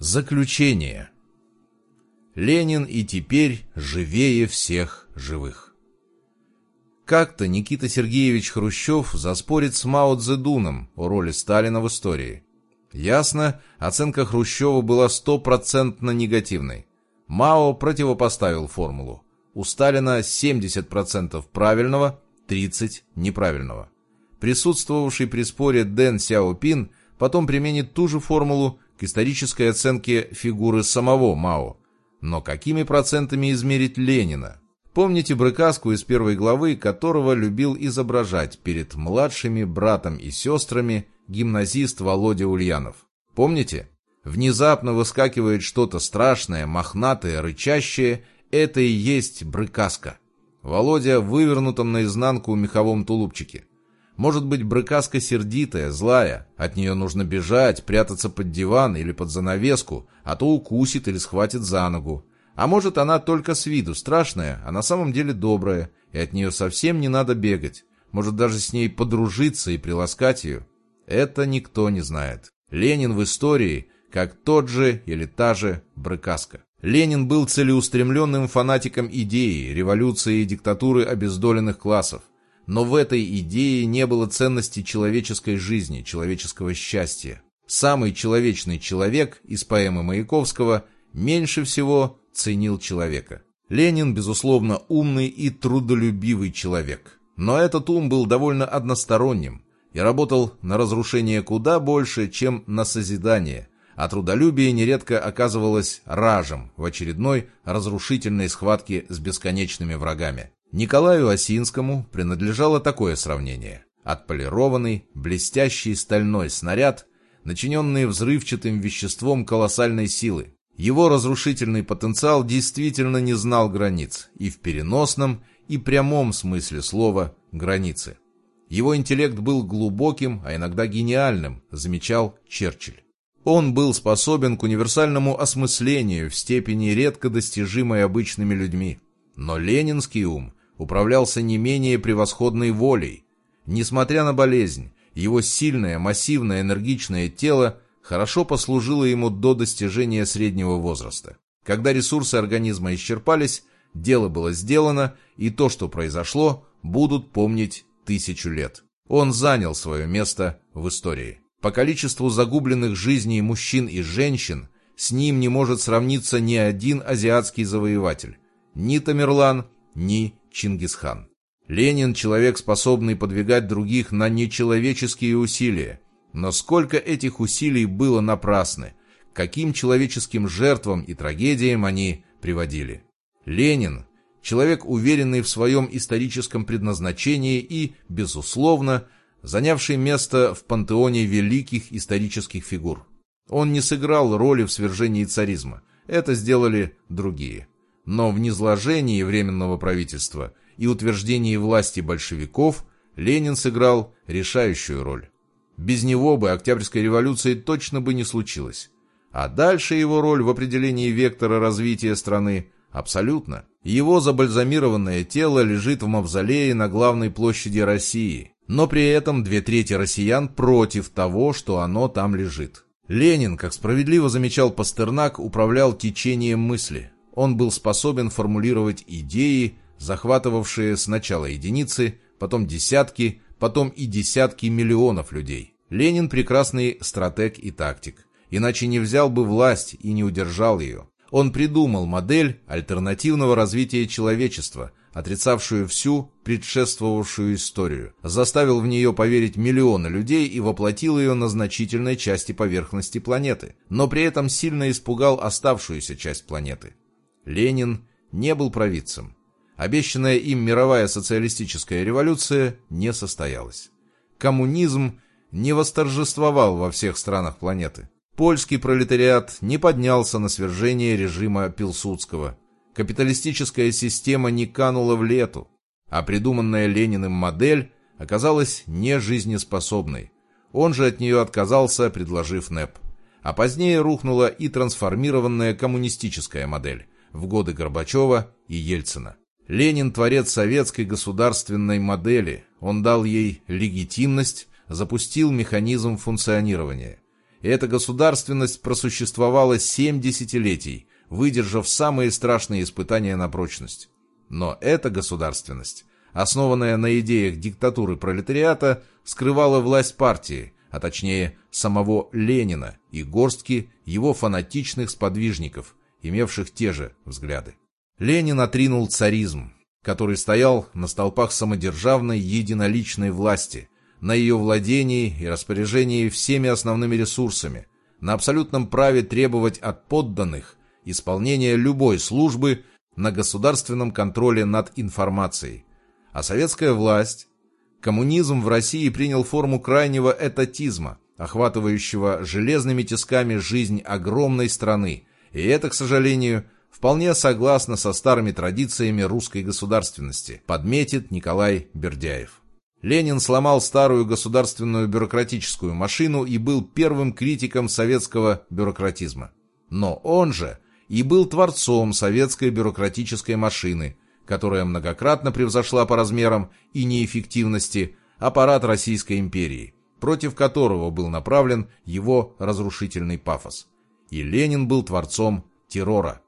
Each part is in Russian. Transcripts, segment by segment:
Заключение. Ленин и теперь живее всех живых. Как-то Никита Сергеевич Хрущев заспорит с Мао Цзэдуном о роли Сталина в истории. Ясно, оценка Хрущева была стопроцентно негативной. Мао противопоставил формулу. У Сталина 70% правильного, 30% неправильного. Присутствовавший при споре Дэн Сяопин потом применит ту же формулу к исторической оценке фигуры самого Мао. Но какими процентами измерить Ленина? Помните брыкаску из первой главы, которого любил изображать перед младшими братом и сестрами гимназист Володя Ульянов? Помните? Внезапно выскакивает что-то страшное, мохнатое, рычащее. Это и есть брыкаска. Володя вывернутом наизнанку меховом тулупчике. Может быть, брыкаска сердитая, злая. От нее нужно бежать, прятаться под диван или под занавеску, а то укусит или схватит за ногу. А может, она только с виду страшная, а на самом деле добрая, и от нее совсем не надо бегать. Может, даже с ней подружиться и приласкать ее. Это никто не знает. Ленин в истории, как тот же или та же брыкаска. Ленин был целеустремленным фанатиком идеи, революции и диктатуры обездоленных классов. Но в этой идее не было ценности человеческой жизни, человеческого счастья. Самый человечный человек из поэмы Маяковского меньше всего ценил человека. Ленин, безусловно, умный и трудолюбивый человек. Но этот ум был довольно односторонним и работал на разрушение куда больше, чем на созидание, а трудолюбие нередко оказывалось ражем в очередной разрушительной схватке с бесконечными врагами. Николаю Осинскому принадлежало такое сравнение. Отполированный, блестящий стальной снаряд, начиненный взрывчатым веществом колоссальной силы. Его разрушительный потенциал действительно не знал границ, и в переносном, и прямом смысле слова «границы». Его интеллект был глубоким, а иногда гениальным, замечал Черчилль. Он был способен к универсальному осмыслению в степени редко достижимой обычными людьми. Но ленинский ум управлялся не менее превосходной волей. Несмотря на болезнь, его сильное, массивное, энергичное тело хорошо послужило ему до достижения среднего возраста. Когда ресурсы организма исчерпались, дело было сделано, и то, что произошло, будут помнить тысячу лет. Он занял свое место в истории. По количеству загубленных жизней мужчин и женщин с ним не может сравниться ни один азиатский завоеватель. Ни Тамерлан, ни Чингисхан. Ленин – человек, способный подвигать других на нечеловеческие усилия. Но сколько этих усилий было напрасны, каким человеческим жертвам и трагедиям они приводили. Ленин – человек, уверенный в своем историческом предназначении и, безусловно, занявший место в пантеоне великих исторических фигур. Он не сыграл роли в свержении царизма, это сделали другие но в низложении Временного правительства и утверждении власти большевиков Ленин сыграл решающую роль. Без него бы Октябрьской революции точно бы не случилось. А дальше его роль в определении вектора развития страны абсолютно. Его забальзамированное тело лежит в мавзолее на главной площади России, но при этом две трети россиян против того, что оно там лежит. Ленин, как справедливо замечал Пастернак, управлял течением мысли. Он был способен формулировать идеи, захватывавшие сначала единицы, потом десятки, потом и десятки миллионов людей. Ленин прекрасный стратег и тактик, иначе не взял бы власть и не удержал ее. Он придумал модель альтернативного развития человечества, отрицавшую всю предшествовавшую историю, заставил в нее поверить миллионы людей и воплотил ее на значительной части поверхности планеты, но при этом сильно испугал оставшуюся часть планеты. Ленин не был провидцем. Обещанная им мировая социалистическая революция не состоялась. Коммунизм не восторжествовал во всех странах планеты. Польский пролетариат не поднялся на свержение режима Пилсудского. Капиталистическая система не канула в лету, а придуманная Лениным модель оказалась нежизнеспособной. Он же от нее отказался, предложив НЭП. А позднее рухнула и трансформированная коммунистическая модель – в годы Горбачева и Ельцина. Ленин – творец советской государственной модели. Он дал ей легитимность, запустил механизм функционирования. эта государственность просуществовала семь десятилетий, выдержав самые страшные испытания на прочность. Но эта государственность, основанная на идеях диктатуры пролетариата, скрывала власть партии, а точнее самого Ленина и горстки его фанатичных сподвижников, имевших те же взгляды. Ленин отринул царизм, который стоял на столпах самодержавной единоличной власти, на ее владении и распоряжении всеми основными ресурсами, на абсолютном праве требовать от подданных исполнения любой службы на государственном контроле над информацией. А советская власть, коммунизм в России принял форму крайнего этатизма, охватывающего железными тисками жизнь огромной страны, и это, к сожалению, вполне согласно со старыми традициями русской государственности, подметит Николай Бердяев. Ленин сломал старую государственную бюрократическую машину и был первым критиком советского бюрократизма. Но он же и был творцом советской бюрократической машины, которая многократно превзошла по размерам и неэффективности аппарат Российской империи, против которого был направлен его разрушительный пафос. И Ленин был творцом террора.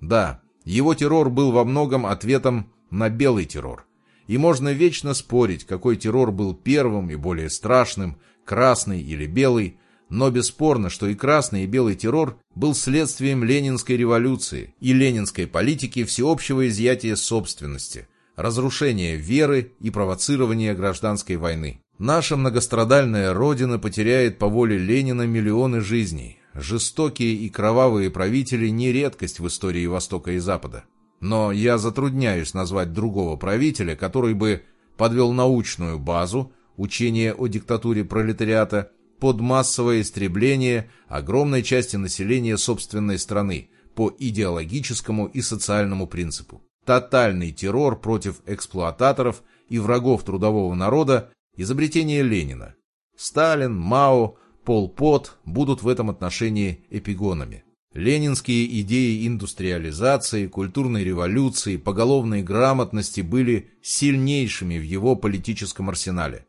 Да, его террор был во многом ответом на белый террор. И можно вечно спорить, какой террор был первым и более страшным, красный или белый, но бесспорно, что и красный, и белый террор был следствием ленинской революции и ленинской политики всеобщего изъятия собственности, разрушения веры и провоцирования гражданской войны. Наша многострадальная Родина потеряет по воле Ленина миллионы жизней. Жестокие и кровавые правители не редкость в истории Востока и Запада. Но я затрудняюсь назвать другого правителя, который бы подвел научную базу, учение о диктатуре пролетариата, под массовое истребление огромной части населения собственной страны по идеологическому и социальному принципу. Тотальный террор против эксплуататоров и врагов трудового народа – изобретение Ленина. Сталин, Мао, Пол Пот будут в этом отношении эпигонами. Ленинские идеи индустриализации, культурной революции, поголовной грамотности были сильнейшими в его политическом арсенале.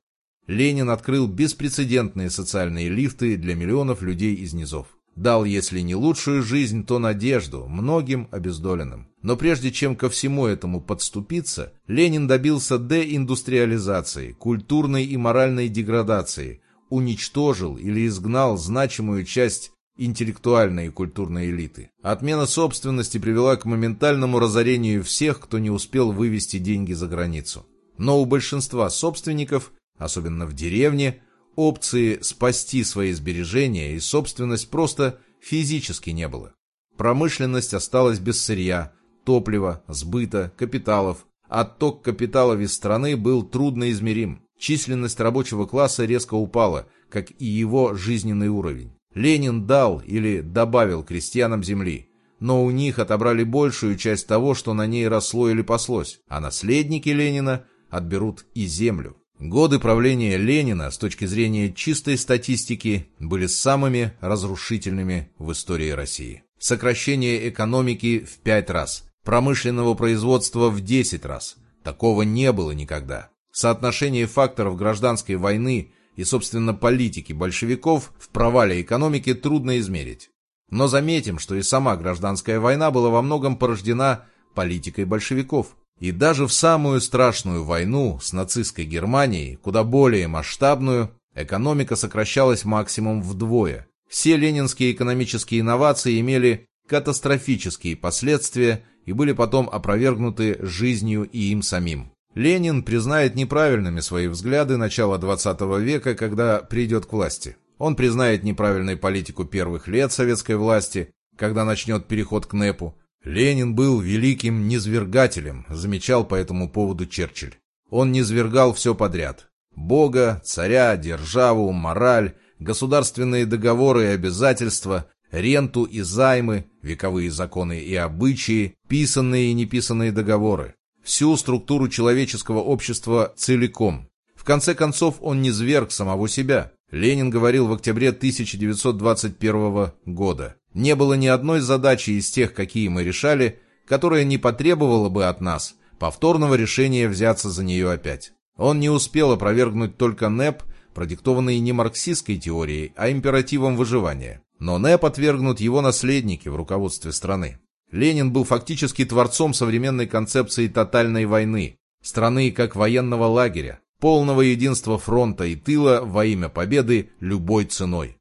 Ленин открыл беспрецедентные социальные лифты для миллионов людей из низов. Дал, если не лучшую жизнь, то надежду многим обездоленным. Но прежде чем ко всему этому подступиться, Ленин добился деиндустриализации, культурной и моральной деградации, уничтожил или изгнал значимую часть интеллектуальной и культурной элиты. Отмена собственности привела к моментальному разорению всех, кто не успел вывести деньги за границу. Но у большинства собственников, особенно в деревне, опции спасти свои сбережения и собственность просто физически не было. Промышленность осталась без сырья, топлива, сбыта, капиталов. Отток капиталов из страны был трудноизмерим. Численность рабочего класса резко упала, как и его жизненный уровень. Ленин дал или добавил крестьянам земли, но у них отобрали большую часть того, что на ней росло или паслось, а наследники Ленина отберут и землю. Годы правления Ленина с точки зрения чистой статистики были самыми разрушительными в истории России. Сокращение экономики в пять раз, промышленного производства в 10 раз. Такого не было никогда. Соотношение факторов гражданской войны и, собственно, политики большевиков в провале экономики трудно измерить. Но заметим, что и сама гражданская война была во многом порождена политикой большевиков. И даже в самую страшную войну с нацистской Германией, куда более масштабную, экономика сокращалась максимум вдвое. Все ленинские экономические инновации имели катастрофические последствия и были потом опровергнуты жизнью и им самим. Ленин признает неправильными свои взгляды начала XX века, когда придет к власти. Он признает неправильной политику первых лет советской власти, когда начнет переход к НЭПу. Ленин был великим низвергателем, замечал по этому поводу Черчилль. Он низвергал все подряд. Бога, царя, державу, мораль, государственные договоры и обязательства, ренту и займы, вековые законы и обычаи, писанные и неписанные договоры всю структуру человеческого общества целиком. В конце концов, он не зверг самого себя. Ленин говорил в октябре 1921 года. Не было ни одной задачи из тех, какие мы решали, которая не потребовала бы от нас повторного решения взяться за нее опять. Он не успел опровергнуть только НЭП, продиктованный не марксистской теорией, а императивом выживания. Но НЭП отвергнут его наследники в руководстве страны. Ленин был фактически творцом современной концепции тотальной войны, страны как военного лагеря, полного единства фронта и тыла во имя победы любой ценой.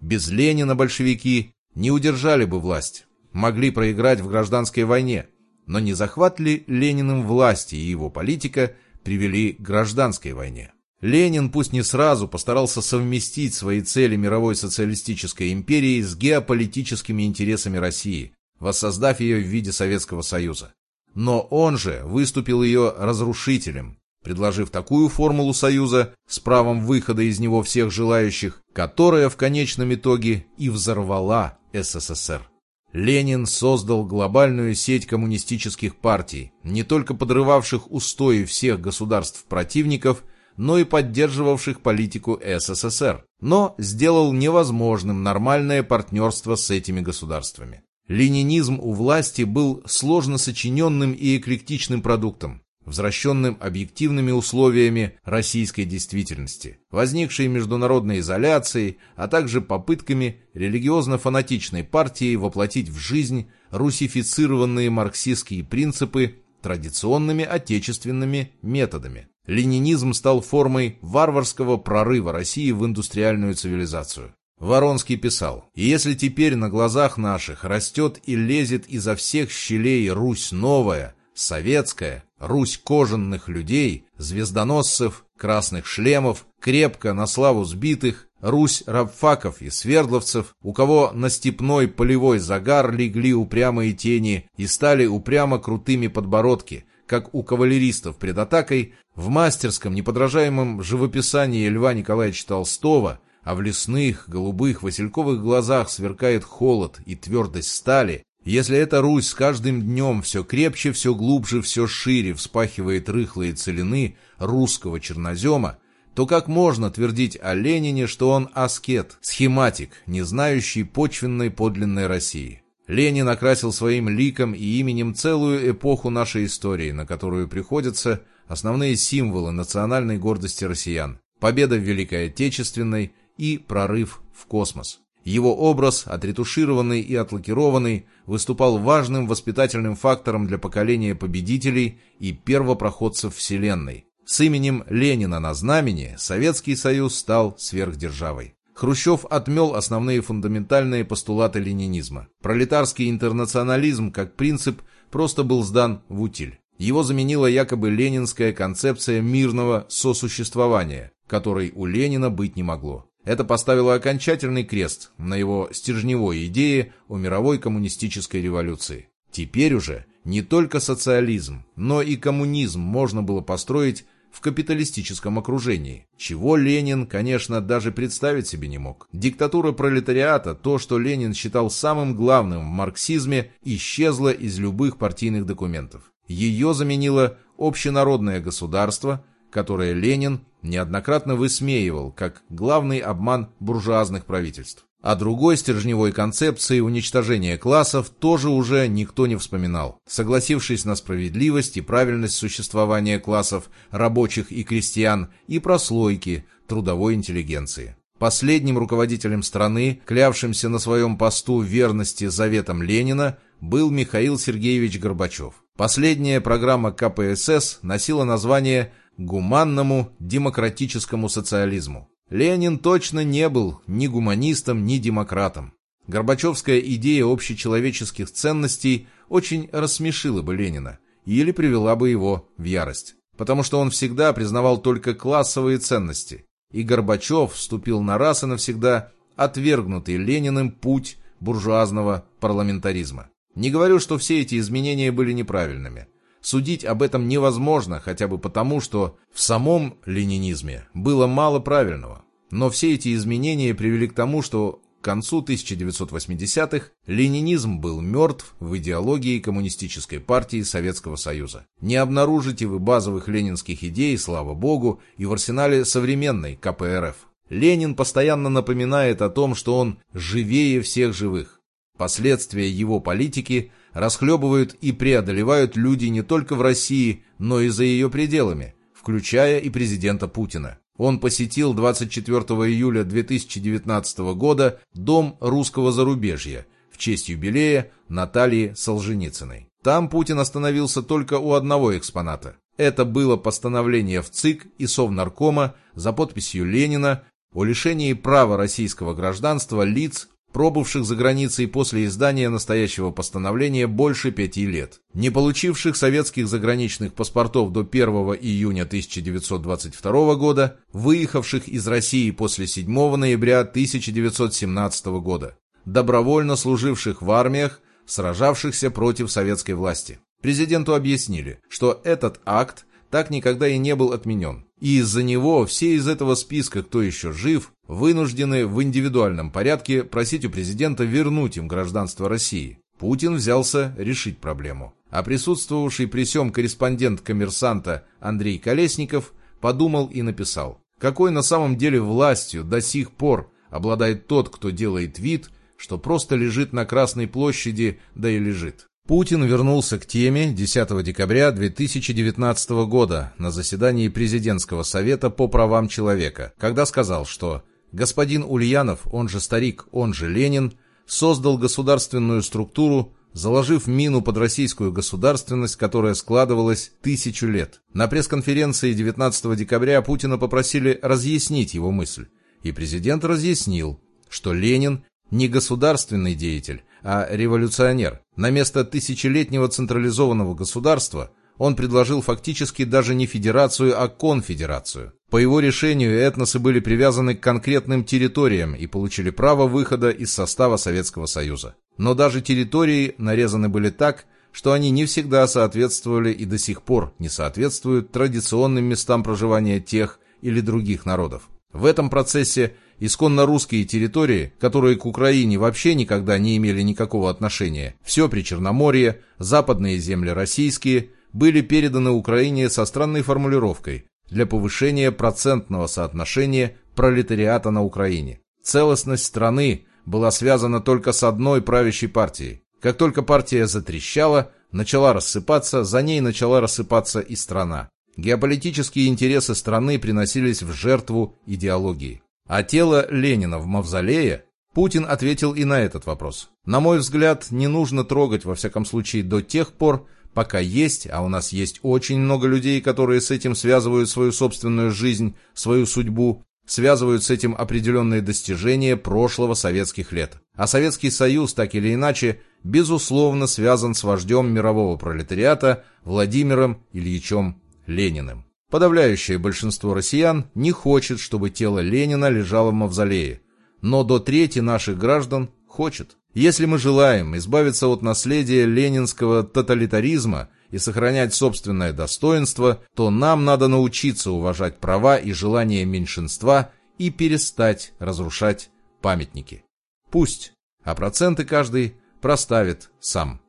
Без Ленина большевики не удержали бы власть, могли проиграть в гражданской войне, но не захват ли Лениным власти и его политика привели к гражданской войне? Ленин, пусть не сразу, постарался совместить свои цели мировой социалистической империи с геополитическими интересами России, воссоздав ее в виде Советского Союза. Но он же выступил ее разрушителем, предложив такую формулу Союза с правом выхода из него всех желающих, которая в конечном итоге и взорвала СССР. Ленин создал глобальную сеть коммунистических партий, не только подрывавших устои всех государств-противников, но и поддерживавших политику СССР, но сделал невозможным нормальное партнерство с этими государствами. Ленинизм у власти был сложно сочиненным и эклектичным продуктом, возвращенным объективными условиями российской действительности, возникшей международной изоляцией, а также попытками религиозно-фанатичной партии воплотить в жизнь русифицированные марксистские принципы традиционными отечественными методами. Ленинизм стал формой варварского прорыва России в индустриальную цивилизацию. Воронский писал, «И если теперь на глазах наших растет и лезет изо всех щелей Русь новая, советская, Русь кожаных людей, звездоносцев, красных шлемов, крепко на славу сбитых, Русь рабфаков и свердловцев, у кого на степной полевой загар легли упрямые тени и стали упрямо крутыми подбородки, как у кавалеристов пред атакой, в мастерском неподражаемом живописании Льва Николаевича Толстого, а в лесных, голубых, васильковых глазах сверкает холод и твердость стали, если эта Русь с каждым днем все крепче, все глубже, все шире вспахивает рыхлые целины русского чернозема, то как можно твердить о Ленине, что он аскет, схематик, не знающий почвенной подлинной России? Ленин окрасил своим ликом и именем целую эпоху нашей истории, на которую приходятся основные символы национальной гордости россиян, победа в Великой Отечественной и прорыв в космос. Его образ, отретушированный и отлакированный, выступал важным воспитательным фактором для поколения победителей и первопроходцев Вселенной. С именем Ленина на знамени Советский Союз стал сверхдержавой. Хрущев отмел основные фундаментальные постулаты ленинизма. Пролетарский интернационализм как принцип просто был сдан в утиль. Его заменила якобы ленинская концепция мирного сосуществования, которой у Ленина быть не могло. Это поставило окончательный крест на его стержневой идее о мировой коммунистической революции. Теперь уже не только социализм, но и коммунизм можно было построить в капиталистическом окружении, чего Ленин, конечно, даже представить себе не мог. Диктатура пролетариата, то, что Ленин считал самым главным в марксизме, исчезла из любых партийных документов. Ее заменило общенародное государство, которое Ленин неоднократно высмеивал как главный обман буржуазных правительств. О другой стержневой концепции уничтожения классов тоже уже никто не вспоминал, согласившись на справедливость и правильность существования классов рабочих и крестьян и прослойки трудовой интеллигенции. Последним руководителем страны, клявшимся на своем посту верности заветам Ленина, был Михаил Сергеевич Горбачев. Последняя программа КПСС носила название «Гуманному демократическому социализму». Ленин точно не был ни гуманистом, ни демократом. Горбачевская идея общечеловеческих ценностей очень рассмешила бы Ленина или привела бы его в ярость, потому что он всегда признавал только классовые ценности, и Горбачев вступил на раз и навсегда отвергнутый Лениным путь буржуазного парламентаризма. Не говорю, что все эти изменения были неправильными. Судить об этом невозможно, хотя бы потому, что в самом ленинизме было мало правильного. Но все эти изменения привели к тому, что к концу 1980-х ленинизм был мертв в идеологии Коммунистической партии Советского Союза. Не обнаружите вы базовых ленинских идей, слава богу, и в арсенале современной КПРФ. Ленин постоянно напоминает о том, что он живее всех живых. Последствия его политики расхлебывают и преодолевают люди не только в России, но и за ее пределами, включая и президента Путина. Он посетил 24 июля 2019 года Дом русского зарубежья в честь юбилея Натальи Солженицыной. Там Путин остановился только у одного экспоната. Это было постановление в ЦИК и Совнаркома за подписью Ленина о лишении права российского гражданства лиц, пробывших за границей после издания настоящего постановления больше пяти лет, не получивших советских заграничных паспортов до 1 июня 1922 года, выехавших из России после 7 ноября 1917 года, добровольно служивших в армиях, сражавшихся против советской власти. Президенту объяснили, что этот акт так никогда и не был отменен. И из-за него все из этого списка, кто еще жив, вынуждены в индивидуальном порядке просить у президента вернуть им гражданство России. Путин взялся решить проблему. А присутствовавший при сём корреспондент коммерсанта Андрей Колесников подумал и написал. Какой на самом деле властью до сих пор обладает тот, кто делает вид, что просто лежит на Красной площади, да и лежит. Путин вернулся к теме 10 декабря 2019 года на заседании Президентского совета по правам человека, когда сказал, что господин Ульянов, он же старик, он же Ленин, создал государственную структуру, заложив мину под российскую государственность, которая складывалась тысячу лет. На пресс-конференции 19 декабря Путина попросили разъяснить его мысль, и президент разъяснил, что Ленин не государственный деятель, а революционер. На место тысячелетнего централизованного государства он предложил фактически даже не федерацию, а конфедерацию. По его решению этносы были привязаны к конкретным территориям и получили право выхода из состава Советского Союза. Но даже территории нарезаны были так, что они не всегда соответствовали и до сих пор не соответствуют традиционным местам проживания тех или других народов. В этом процессе исконно русские территории, которые к Украине вообще никогда не имели никакого отношения, все при Черноморье, западные земли российские, были переданы Украине со странной формулировкой для повышения процентного соотношения пролетариата на Украине. Целостность страны была связана только с одной правящей партией. Как только партия затрещала, начала рассыпаться, за ней начала рассыпаться и страна. Геополитические интересы страны приносились в жертву идеологии. А тело Ленина в мавзолее? Путин ответил и на этот вопрос. На мой взгляд, не нужно трогать, во всяком случае, до тех пор, пока есть, а у нас есть очень много людей, которые с этим связывают свою собственную жизнь, свою судьбу, связывают с этим определенные достижения прошлого советских лет. А Советский Союз, так или иначе, безусловно связан с вождем мирового пролетариата Владимиром Ильичем Лениным. Подавляющее большинство россиян не хочет, чтобы тело Ленина лежало в мавзолее, но до трети наших граждан хочет. Если мы желаем избавиться от наследия ленинского тоталитаризма и сохранять собственное достоинство, то нам надо научиться уважать права и желания меньшинства и перестать разрушать памятники. Пусть, а проценты каждый проставит сам.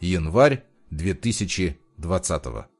Январь 2020